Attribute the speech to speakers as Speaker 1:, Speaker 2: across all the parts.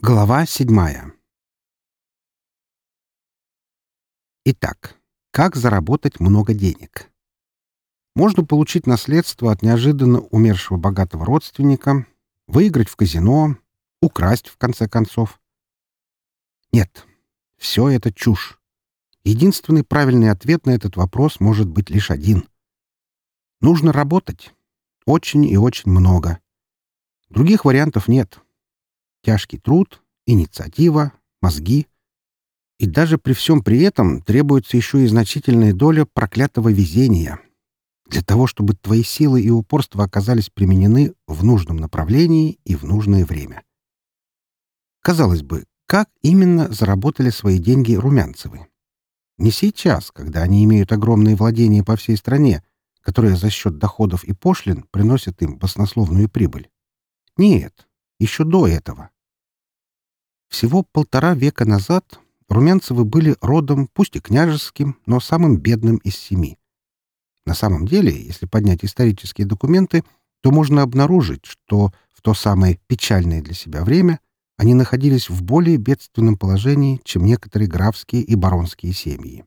Speaker 1: Глава седьмая Итак, как заработать много денег? Можно получить наследство от неожиданно умершего богатого родственника, выиграть в казино, украсть, в конце концов. Нет, все это чушь. Единственный правильный ответ на этот вопрос может быть лишь один. Нужно работать. Очень и очень много. Других вариантов нет. Тяжкий труд, инициатива, мозги. И даже при всем при этом требуется еще и значительная доля проклятого везения. Для того, чтобы твои силы и упорство оказались применены в нужном направлении и в нужное время. Казалось бы, как именно заработали свои деньги румянцевы? Не сейчас, когда они имеют огромные владения по всей стране, которые за счет доходов и пошлин приносят им баснословную прибыль. Нет, еще до этого. Всего полтора века назад Румянцевы были родом, пусть и княжеским, но самым бедным из семи. На самом деле, если поднять исторические документы, то можно обнаружить, что в то самое печальное для себя время они находились в более бедственном положении, чем некоторые графские и баронские семьи.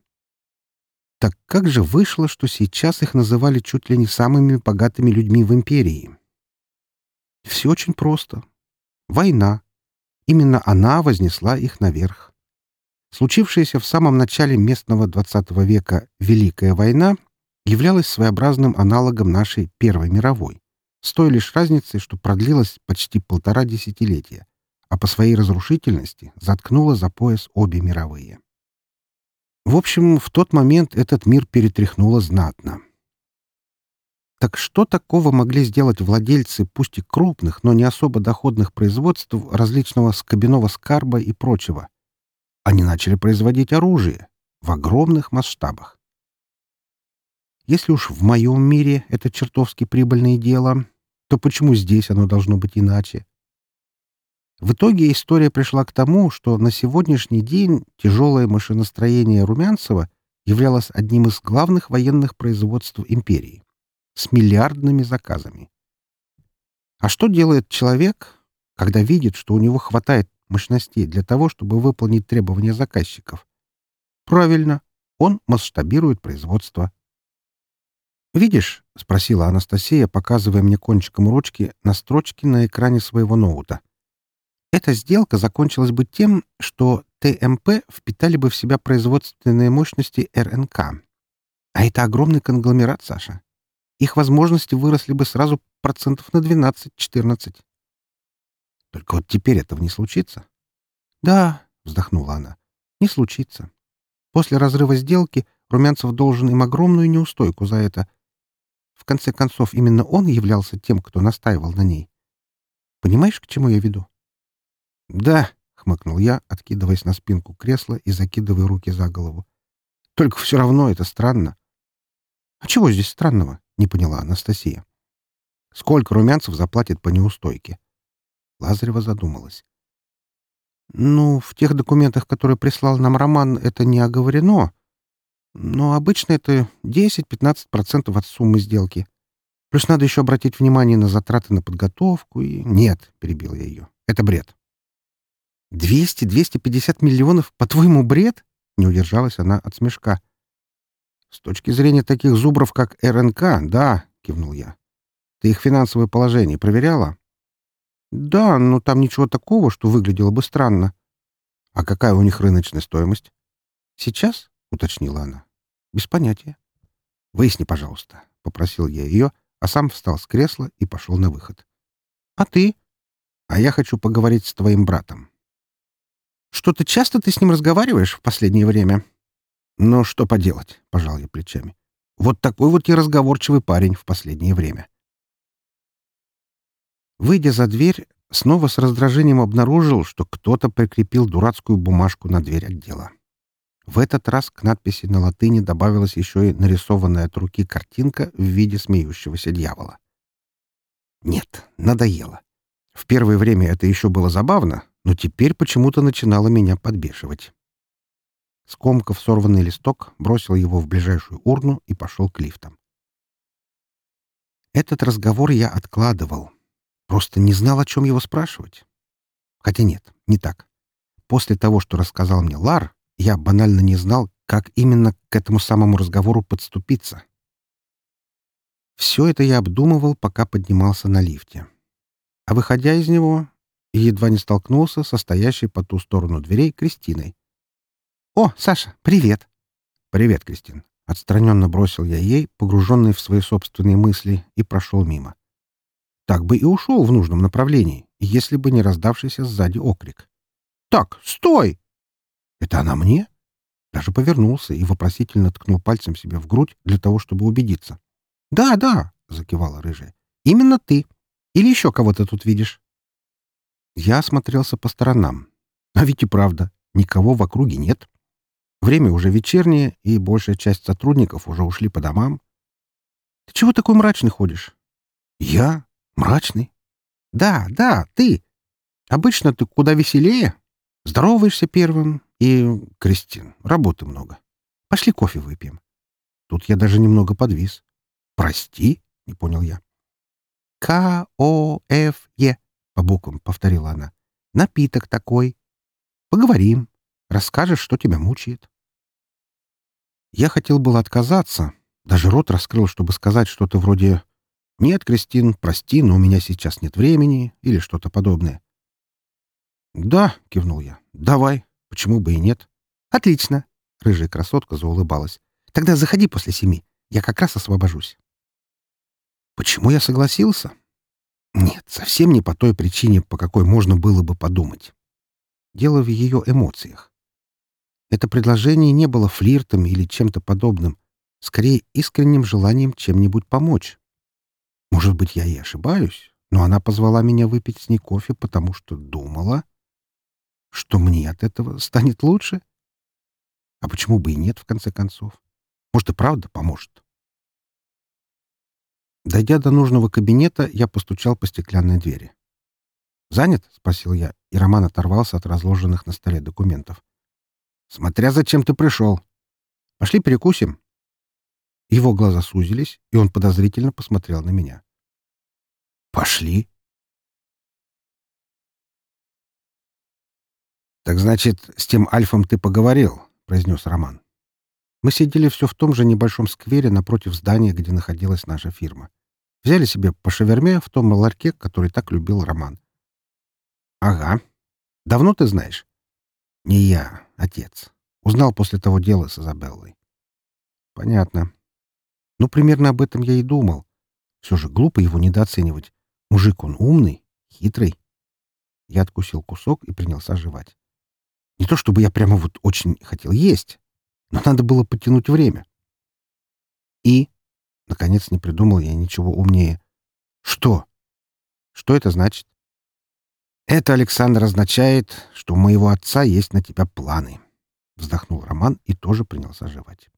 Speaker 1: Так как же вышло, что сейчас их называли чуть ли не самыми богатыми людьми в империи? Все очень просто. Война. Именно она вознесла их наверх. Случившаяся в самом начале местного XX века Великая война являлась своеобразным аналогом нашей Первой мировой, с той лишь разницей, что продлилась почти полтора десятилетия, а по своей разрушительности заткнула за пояс обе мировые. В общем, в тот момент этот мир перетряхнуло знатно. Так что такого могли сделать владельцы пусть и крупных, но не особо доходных производств различного скобяного скарба и прочего? Они начали производить оружие в огромных масштабах. Если уж в моем мире это чертовски прибыльное дело, то почему здесь оно должно быть иначе? В итоге история пришла к тому, что на сегодняшний день тяжелое машиностроение Румянцева являлось одним из главных военных производств империи с миллиардными заказами. А что делает человек, когда видит, что у него хватает мощностей для того, чтобы выполнить требования заказчиков? Правильно, он масштабирует производство. «Видишь?» — спросила Анастасия, показывая мне кончиком ручки на строчке на экране своего ноута. «Эта сделка закончилась бы тем, что ТМП впитали бы в себя производственные мощности РНК. А это огромный конгломерат, Саша их возможности выросли бы сразу процентов на 12-14. Только вот теперь этого не случится. Да, вздохнула она, не случится. После разрыва сделки Румянцев должен им огромную неустойку за это. В конце концов, именно он являлся тем, кто настаивал на ней. Понимаешь, к чему я веду? Да, хмыкнул я, откидываясь на спинку кресла и закидывая руки за голову. Только все равно это странно. А чего здесь странного? — не поняла Анастасия. «Сколько румянцев заплатит по неустойке?» Лазарева задумалась. «Ну, в тех документах, которые прислал нам Роман, это не оговорено. Но обычно это 10-15% от суммы сделки. Плюс надо еще обратить внимание на затраты на подготовку и... Нет, — перебил я ее, — это бред. «Двести-двести пятьдесят миллионов? По-твоему, бред?» — не удержалась она от смешка. «С точки зрения таких зубров, как РНК, да», — кивнул я. «Ты их финансовое положение проверяла?» «Да, но там ничего такого, что выглядело бы странно». «А какая у них рыночная стоимость?» «Сейчас?» — уточнила она. «Без понятия». «Выясни, пожалуйста», — попросил я ее, а сам встал с кресла и пошел на выход. «А ты?» «А я хочу поговорить с твоим братом». «Что-то часто ты с ним разговариваешь в последнее время?» «Ну, что поделать?» — пожал я плечами. «Вот такой вот я разговорчивый парень в последнее время». Выйдя за дверь, снова с раздражением обнаружил, что кто-то прикрепил дурацкую бумажку на дверь отдела. В этот раз к надписи на латыни добавилась еще и нарисованная от руки картинка в виде смеющегося дьявола. Нет, надоело. В первое время это еще было забавно, но теперь почему-то начинало меня подбешивать. Скомкав сорванный листок, бросил его в ближайшую урну и пошел к лифтам. Этот разговор я откладывал. Просто не знал, о чем его спрашивать. Хотя нет, Не так. После того, что рассказал мне Лар, я банально не знал, как именно к этому самому разговору подступиться. Все это я обдумывал, пока поднимался на лифте. А выходя из него, едва не столкнулся со стоящей по ту сторону дверей Кристиной. «О, Саша, привет!» «Привет, Кристин!» Отстраненно бросил я ей, погруженный в свои собственные мысли, и прошел мимо. Так бы и ушел в нужном направлении, если бы не раздавшийся сзади окрик. «Так, стой!» «Это она мне?» Даже повернулся и вопросительно ткнул пальцем себе в грудь для того, чтобы убедиться. «Да, да», — закивала рыжая. «Именно ты. Или еще кого ты тут видишь?» Я осмотрелся по сторонам. А ведь и правда, никого в округе нет. Время уже вечернее, и большая часть сотрудников уже ушли по домам. «Ты чего такой мрачный ходишь?» «Я? Мрачный?» «Да, да, ты. Обычно ты куда веселее. Здороваешься первым и... Кристин, работы много. Пошли кофе выпьем». Тут я даже немного подвис. «Прости?» — не понял я. «К-О-Ф-Е», — по буквам повторила она. «Напиток такой. Поговорим. Расскажешь, что тебя мучает». Я хотел было отказаться. Даже рот раскрыл, чтобы сказать что-то вроде «Нет, Кристин, прости, но у меня сейчас нет времени» или что-то подобное. «Да», — кивнул я, — «давай. Почему бы и нет?» «Отлично», — рыжая красотка заулыбалась. «Тогда заходи после семи. Я как раз освобожусь». Почему я согласился? Нет, совсем не по той причине, по какой можно было бы подумать. Дело в ее эмоциях. Это предложение не было флиртом или чем-то подобным, скорее искренним желанием чем-нибудь помочь. Может быть, я и ошибаюсь, но она позвала меня выпить с ней кофе, потому что думала, что мне от этого станет лучше. А почему бы и нет, в конце концов? Может, и правда поможет. Дойдя до нужного кабинета, я постучал по стеклянной двери. «Занят?» — спросил я, и Роман оторвался от разложенных на столе документов. «Смотря зачем ты пришел. Пошли перекусим». Его глаза сузились, и он подозрительно посмотрел на меня. «Пошли». «Так значит, с тем Альфом ты поговорил?» — произнес Роман. Мы сидели все в том же небольшом сквере напротив здания, где находилась наша фирма. Взяли себе по шаверме в том ларьке, который так любил Роман. «Ага. Давно ты знаешь?» «Не я, отец. Узнал после того дела с Изабеллой». «Понятно. Ну, примерно об этом я и думал. Все же глупо его недооценивать. Мужик он умный, хитрый». Я откусил кусок и принялся жевать. Не то чтобы я прямо вот очень хотел есть, но надо было потянуть время. И, наконец, не придумал я ничего умнее. Что? Что это значит? Это, Александр, означает, что у моего отца есть на тебя планы. Вздохнул Роман и тоже принялся жевать.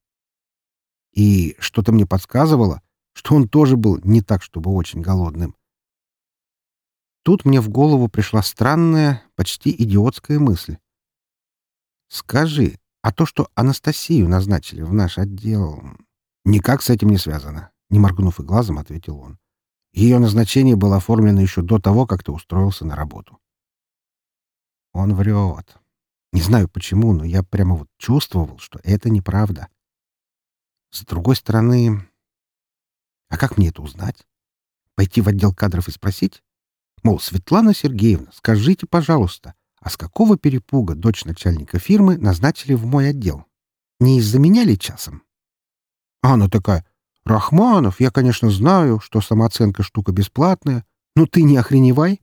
Speaker 1: И что-то мне подсказывало, что он тоже был не так, чтобы очень голодным. Тут мне в голову пришла странная, почти идиотская мысль. «Скажи, а то, что Анастасию назначили в наш отдел, никак с этим не связано. Не моргнув и глазом, ответил он. Ее назначение было оформлено еще до того, как ты устроился на работу. Он врет. Не знаю почему, но я прямо вот чувствовал, что это неправда. С другой стороны... А как мне это узнать? Пойти в отдел кадров и спросить? Мол, Светлана Сергеевна, скажите, пожалуйста, а с какого перепуга дочь начальника фирмы назначили в мой отдел? Не из-за меня ли часом? А она такая, «Рахманов, я, конечно, знаю, что самооценка штука бесплатная, но ты не охреневай».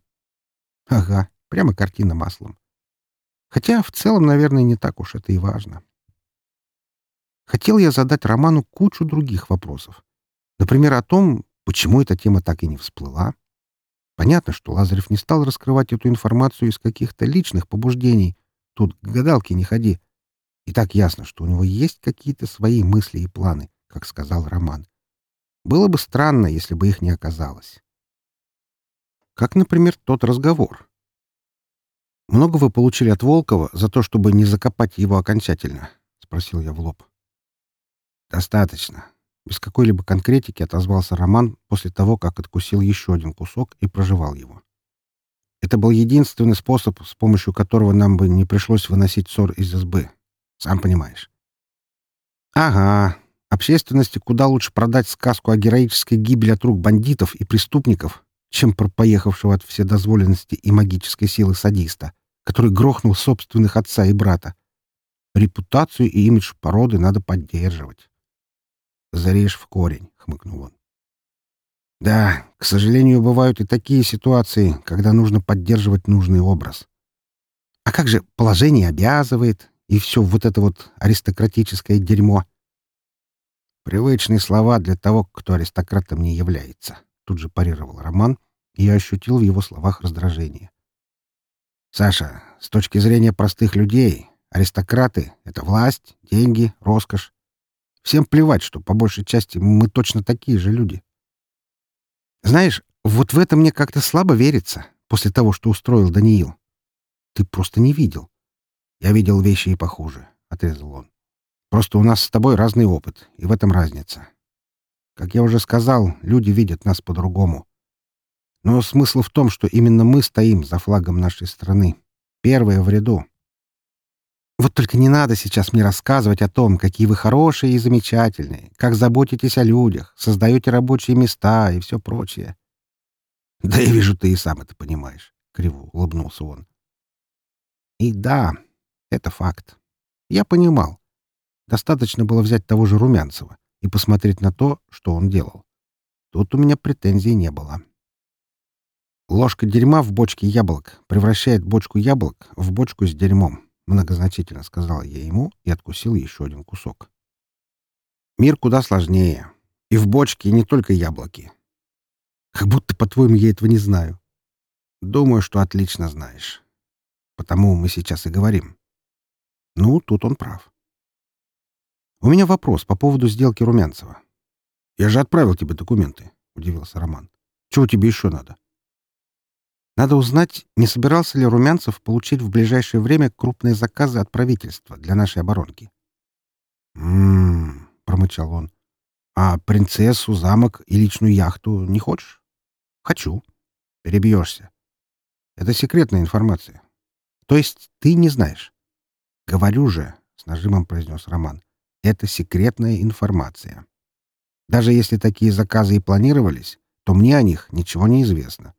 Speaker 1: Ага, прямо картина маслом. Хотя в целом, наверное, не так уж это и важно. Хотел я задать Роману кучу других вопросов. Например, о том, почему эта тема так и не всплыла, Понятно, что Лазарев не стал раскрывать эту информацию из каких-то личных побуждений. Тут к гадалке не ходи. И так ясно, что у него есть какие-то свои мысли и планы, как сказал Роман. Было бы странно, если бы их не оказалось. Как, например, тот разговор. «Много вы получили от Волкова за то, чтобы не закопать его окончательно?» — спросил я в лоб. «Достаточно. Без какой-либо конкретики отозвался Роман после того, как откусил еще один кусок и прожевал его. Это был единственный способ, с помощью которого нам бы не пришлось выносить ссор из избы. Сам понимаешь. Ага. Общественности куда лучше продать сказку о героической гибели от рук бандитов и преступников, чем про поехавшего от вседозволенности и магической силы садиста, который грохнул собственных отца и брата. Репутацию и имидж породы надо поддерживать. «Зарежь в корень», — хмыкнул он. Да, к сожалению, бывают и такие ситуации, когда нужно поддерживать нужный образ. А как же положение обязывает и все вот это вот аристократическое дерьмо? Привычные слова для того, кто аристократом не является. Тут же парировал Роман, и я ощутил в его словах раздражение. Саша, с точки зрения простых людей, аристократы — это власть, деньги, роскошь. Всем плевать, что по большей части мы точно такие же люди. Знаешь, вот в это мне как-то слабо верится, после того, что устроил Даниил. Ты просто не видел. Я видел вещи и похуже, — отрезал он. Просто у нас с тобой разный опыт, и в этом разница. Как я уже сказал, люди видят нас по-другому. Но смысл в том, что именно мы стоим за флагом нашей страны. Первые в ряду. Вот только не надо сейчас мне рассказывать о том, какие вы хорошие и замечательные, как заботитесь о людях, создаете рабочие места и все прочее. Да я вижу, ты и сам это понимаешь, — криво улыбнулся он. И да, это факт. Я понимал. Достаточно было взять того же Румянцева и посмотреть на то, что он делал. Тут у меня претензий не было. Ложка дерьма в бочке яблок превращает бочку яблок в бочку с дерьмом. Многозначительно сказал я ему и откусил еще один кусок. Мир куда сложнее. И в бочке не только яблоки. Как будто, по-твоему, я этого не знаю. Думаю, что отлично знаешь. Потому мы сейчас и говорим. Ну, тут он прав. У меня вопрос по поводу сделки Румянцева. Я же отправил тебе документы, — удивился Роман. Чего тебе еще надо? Надо узнать, не собирался ли Румянцев получить в ближайшее время крупные заказы от правительства для нашей оборонки. «М-м-м», промычал он. «А принцессу, замок и личную яхту не хочешь?» «Хочу». «Перебьешься. Это секретная информация. То есть ты не знаешь?» «Говорю же», — с нажимом произнес Роман, — «это секретная информация. Даже если такие заказы и планировались, то мне о них ничего не известно.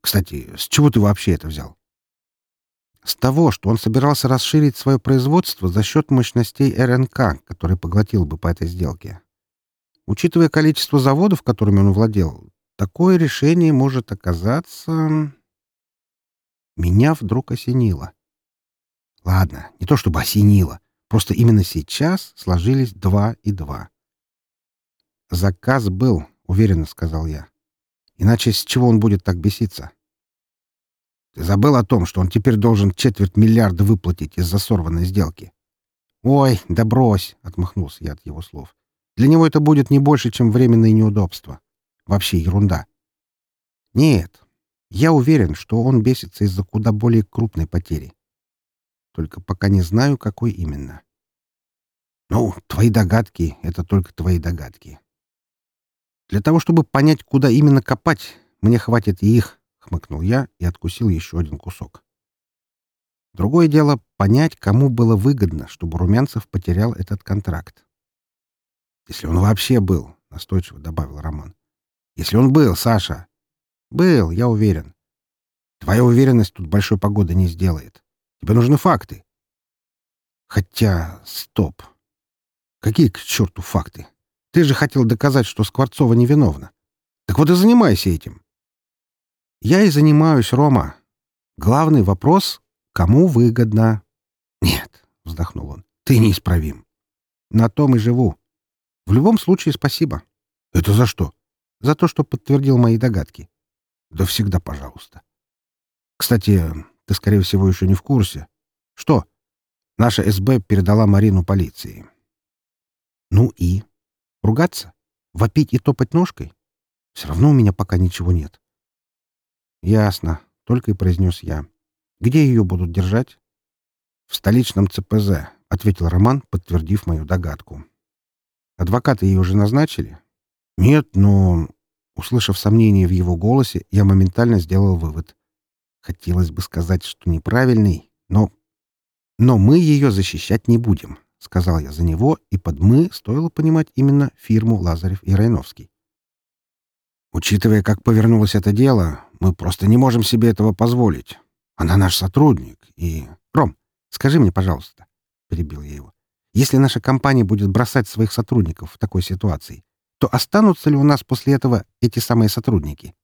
Speaker 1: Кстати, с чего ты вообще это взял? С того, что он собирался расширить свое производство за счет мощностей РНК, который поглотил бы по этой сделке. Учитывая количество заводов, которыми он владел, такое решение может оказаться... Меня вдруг осенило. Ладно, не то чтобы осенило, просто именно сейчас сложились два и два. «Заказ был», — уверенно сказал я. Иначе с чего он будет так беситься? Ты забыл о том, что он теперь должен четверть миллиарда выплатить из-за сорванной сделки? Ой, да брось, — отмахнулся я от его слов. Для него это будет не больше, чем временное неудобство. Вообще ерунда. Нет, я уверен, что он бесится из-за куда более крупной потери. Только пока не знаю, какой именно. Ну, твои догадки — это только твои догадки. Для того, чтобы понять, куда именно копать, мне хватит и их, — хмыкнул я и откусил еще один кусок. Другое дело — понять, кому было выгодно, чтобы Румянцев потерял этот контракт. «Если он вообще был», — настойчиво добавил Роман. «Если он был, Саша». «Был, я уверен. Твоя уверенность тут большой погоды не сделает. Тебе нужны факты». «Хотя... Стоп. Какие к черту факты? Ты же хотел доказать, что Скворцова невиновна. Так вот и занимайся этим. Я и занимаюсь, Рома. Главный вопрос — кому выгодно? Нет, — вздохнул он, — ты неисправим. На том и живу. В любом случае спасибо. Это за что? За то, что подтвердил мои догадки. Да всегда пожалуйста. Кстати, ты, скорее всего, еще не в курсе. Что? Наша СБ передала Марину полиции. Ну и? Ругаться? Вопить и топать ножкой? Все равно у меня пока ничего нет. Ясно, только и произнес я. Где ее будут держать? В столичном ЦПЗ, ответил Роман, подтвердив мою догадку. Адвокаты ее уже назначили? Нет, но... Услышав сомнение в его голосе, я моментально сделал вывод. Хотелось бы сказать, что неправильный, но... Но мы ее защищать не будем, — сказал я за него, и под «мы» стоило понимать именно фирму Лазарев и Райновский. Учитывая, как повернулось это дело, мы просто не можем себе этого позволить. Она наш сотрудник, и... Ром, скажи мне, пожалуйста, — перебил я его, — если наша компания будет бросать своих сотрудников в такой ситуации, то останутся ли у нас после этого эти самые сотрудники?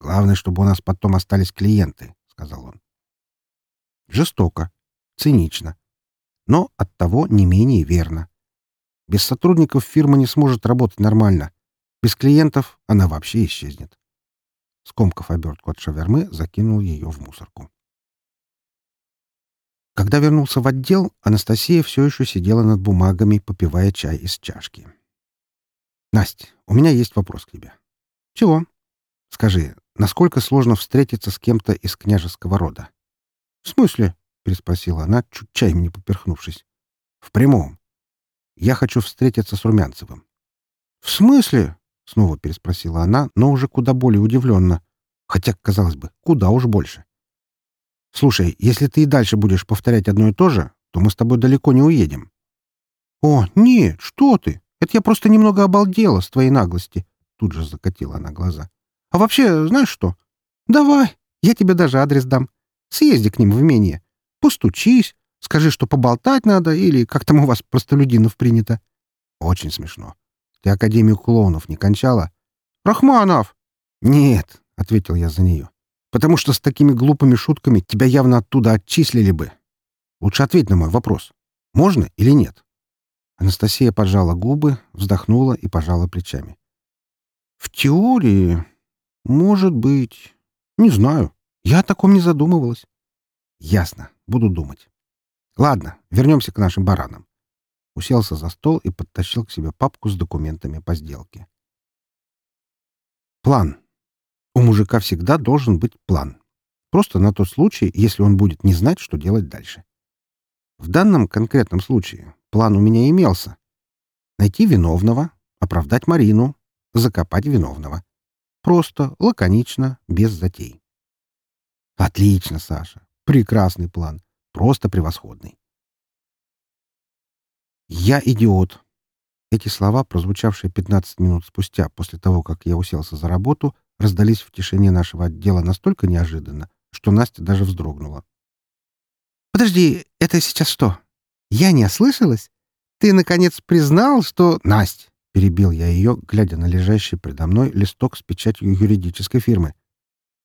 Speaker 1: Главное, чтобы у нас потом остались клиенты, — сказал он. Жестоко, цинично, но оттого не менее верно. Без сотрудников фирма не сможет работать нормально. Без клиентов она вообще исчезнет. Скомкав обертку от шавермы, закинул ее в мусорку. Когда вернулся в отдел, Анастасия все еще сидела над бумагами, попивая чай из чашки. «Настя, у меня есть вопрос к тебе». «Чего?» «Скажи, насколько сложно встретиться с кем-то из княжеского рода?» «В смысле?» — переспросила она, чуть чаем не поперхнувшись. «В прямом. Я хочу встретиться с Румянцевым». «В смысле?» — снова переспросила она, но уже куда более удивленно. Хотя, казалось бы, куда уж больше. «Слушай, если ты и дальше будешь повторять одно и то же, то мы с тобой далеко не уедем». «О, нет, что ты! Это я просто немного обалдела с твоей наглости!» Тут же закатила она глаза. «А вообще, знаешь что? Давай, я тебе даже адрес дам. Съезди к ним в имение. Постучись, скажи, что поболтать надо, или как там у вас простолюдинов принято». «Очень смешно. Ты Академию клоунов не кончала? Рахманов! Нет, — ответил я за нее. Потому что с такими глупыми шутками тебя явно оттуда отчислили бы. Лучше ответь на мой вопрос. Можно или нет? Анастасия поджала губы, вздохнула и пожала плечами. В теории, может быть. Не знаю. Я о таком не задумывалась. Ясно. Буду думать. Ладно, вернемся к нашим баранам уселся за стол и подтащил к себе папку с документами по сделке. План. У мужика всегда должен быть план. Просто на тот случай, если он будет не знать, что делать дальше. В данном конкретном случае план у меня имелся. Найти виновного, оправдать Марину, закопать виновного. Просто, лаконично, без затей. Отлично, Саша. Прекрасный план. Просто превосходный. «Я идиот!» Эти слова, прозвучавшие 15 минут спустя после того, как я уселся за работу, раздались в тишине нашего отдела настолько неожиданно, что Настя даже вздрогнула. «Подожди, это сейчас что? Я не ослышалась? Ты, наконец, признал, что...» «Насть!» — перебил я ее, глядя на лежащий предо мной листок с печатью юридической фирмы.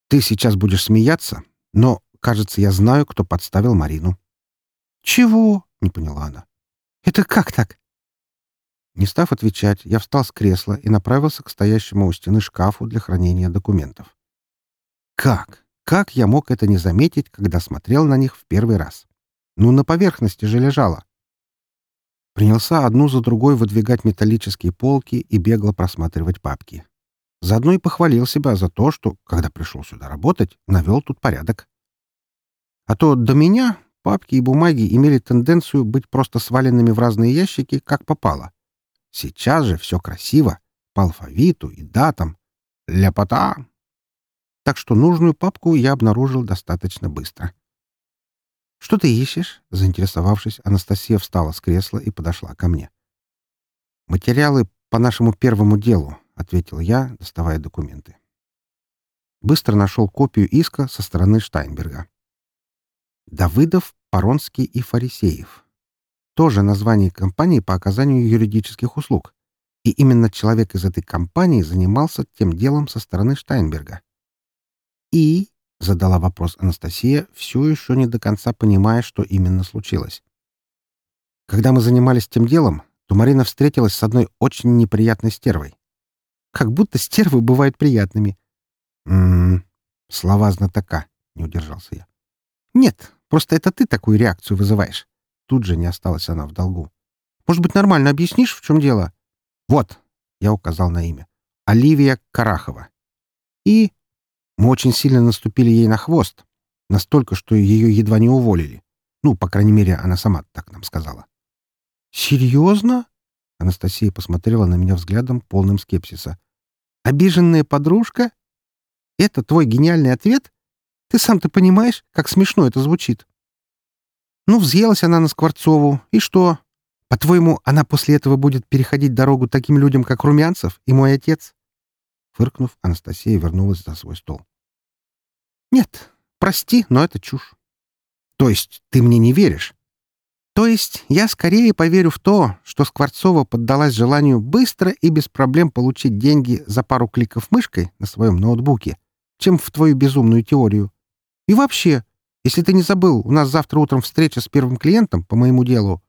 Speaker 1: «Ты сейчас будешь смеяться, но, кажется, я знаю, кто подставил Марину». «Чего?» — не поняла она. Это как так?» Не став отвечать, я встал с кресла и направился к стоящему у стены шкафу для хранения документов. Как? Как я мог это не заметить, когда смотрел на них в первый раз? Ну, на поверхности же лежало. Принялся одну за другой выдвигать металлические полки и бегло просматривать папки. Заодно и похвалил себя за то, что, когда пришел сюда работать, навел тут порядок. А то до меня Папки и бумаги имели тенденцию быть просто сваленными в разные ящики, как попало. Сейчас же все красиво, по алфавиту и датам. Ляпота! Так что нужную папку я обнаружил достаточно быстро. «Что ты ищешь?» — заинтересовавшись, Анастасия встала с кресла и подошла ко мне. «Материалы по нашему первому делу», — ответил я, доставая документы. Быстро нашел копию иска со стороны Штайнберга. Давыдов, Поронский и Фарисеев. Тоже название компании по оказанию юридических услуг. И именно человек из этой компании занимался тем делом со стороны Штайнберга. «И?» — задала вопрос Анастасия, все еще не до конца понимая, что именно случилось. «Когда мы занимались тем делом, то Марина встретилась с одной очень неприятной стервой. Как будто стервы бывают приятными». «М-м-м, слова знатока», — не удержался я. «Нет, Просто это ты такую реакцию вызываешь. Тут же не осталась она в долгу. Может быть, нормально объяснишь, в чем дело? Вот, я указал на имя. Оливия Карахова. И мы очень сильно наступили ей на хвост. Настолько, что ее едва не уволили. Ну, по крайней мере, она сама так нам сказала. «Серьезно?» Анастасия посмотрела на меня взглядом, полным скепсиса. «Обиженная подружка? Это твой гениальный ответ? Ты сам-то понимаешь, как смешно это звучит? Ну, взъелась она на Скворцову, и что? По-твоему, она после этого будет переходить дорогу таким людям, как Румянцев и мой отец?» Фыркнув, Анастасия вернулась за свой стол. «Нет, прости, но это чушь». «То есть ты мне не веришь?» «То есть я скорее поверю в то, что Скворцова поддалась желанию быстро и без проблем получить деньги за пару кликов мышкой на своем ноутбуке, чем в твою безумную теорию. И вообще, если ты не забыл, у нас завтра утром встреча с первым клиентом по моему делу».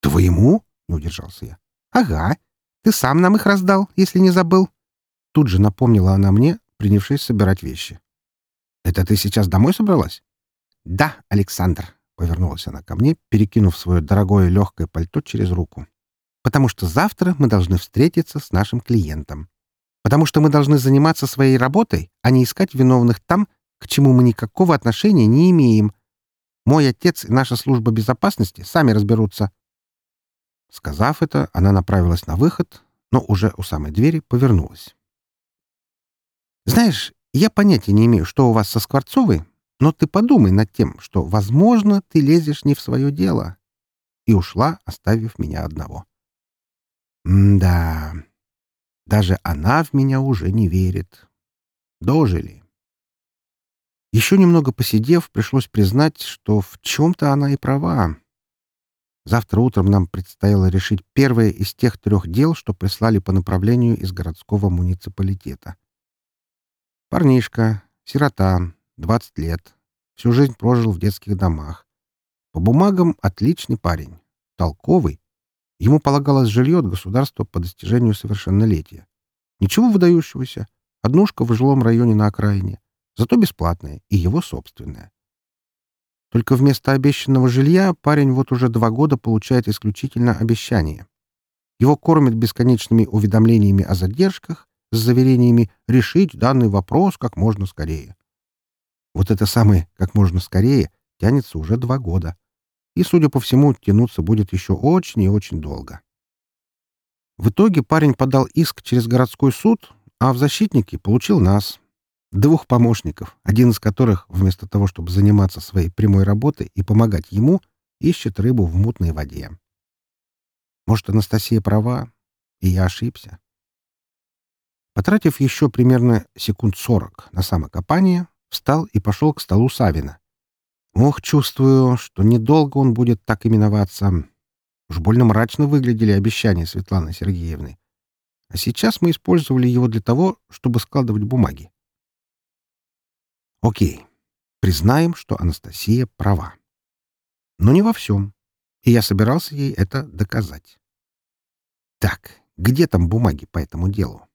Speaker 1: «Твоему?» — не удержался я. «Ага. Ты сам нам их раздал, если не забыл». Тут же напомнила она мне, принявшись собирать вещи. «Это ты сейчас домой собралась?» «Да, Александр», — повернулась она ко мне, перекинув свое дорогое легкое пальто через руку. «Потому что завтра мы должны встретиться с нашим клиентом. Потому что мы должны заниматься своей работой, а не искать виновных там, к чему мы никакого отношения не имеем. Мой отец и наша служба безопасности сами разберутся». Сказав это, она направилась на выход, но уже у самой двери повернулась. «Знаешь, я понятия не имею, что у вас со Скворцовой, но ты подумай над тем, что, возможно, ты лезешь не в свое дело». И ушла, оставив меня одного. М-да, даже она в меня уже не верит. Дожили. Еще немного посидев, пришлось признать, что в чем-то она и права. Завтра утром нам предстояло решить первое из тех трех дел, что прислали по направлению из городского муниципалитета. Парнишка, сирота, 20 лет, всю жизнь прожил в детских домах. По бумагам отличный парень, толковый. Ему полагалось жилье от государства по достижению совершеннолетия. Ничего выдающегося. Однушка в жилом районе на окраине зато бесплатное и его собственное. Только вместо обещанного жилья парень вот уже два года получает исключительно обещание. Его кормят бесконечными уведомлениями о задержках с заверениями решить данный вопрос как можно скорее. Вот это самое «как можно скорее» тянется уже два года. И, судя по всему, тянуться будет еще очень и очень долго. В итоге парень подал иск через городской суд, а в защитнике получил нас, Двух помощников, один из которых, вместо того, чтобы заниматься своей прямой работой и помогать ему, ищет рыбу в мутной воде. Может, Анастасия права, и я ошибся. Потратив еще примерно секунд сорок на самокопание, встал и пошел к столу Савина. Ох, чувствую, что недолго он будет так именоваться. Уж больно мрачно выглядели обещания Светланы Сергеевны. А сейчас мы использовали его для того, чтобы складывать бумаги. Окей, признаем, что Анастасия права. Но не во всем. И я собирался ей это доказать. Так, где там бумаги по этому делу?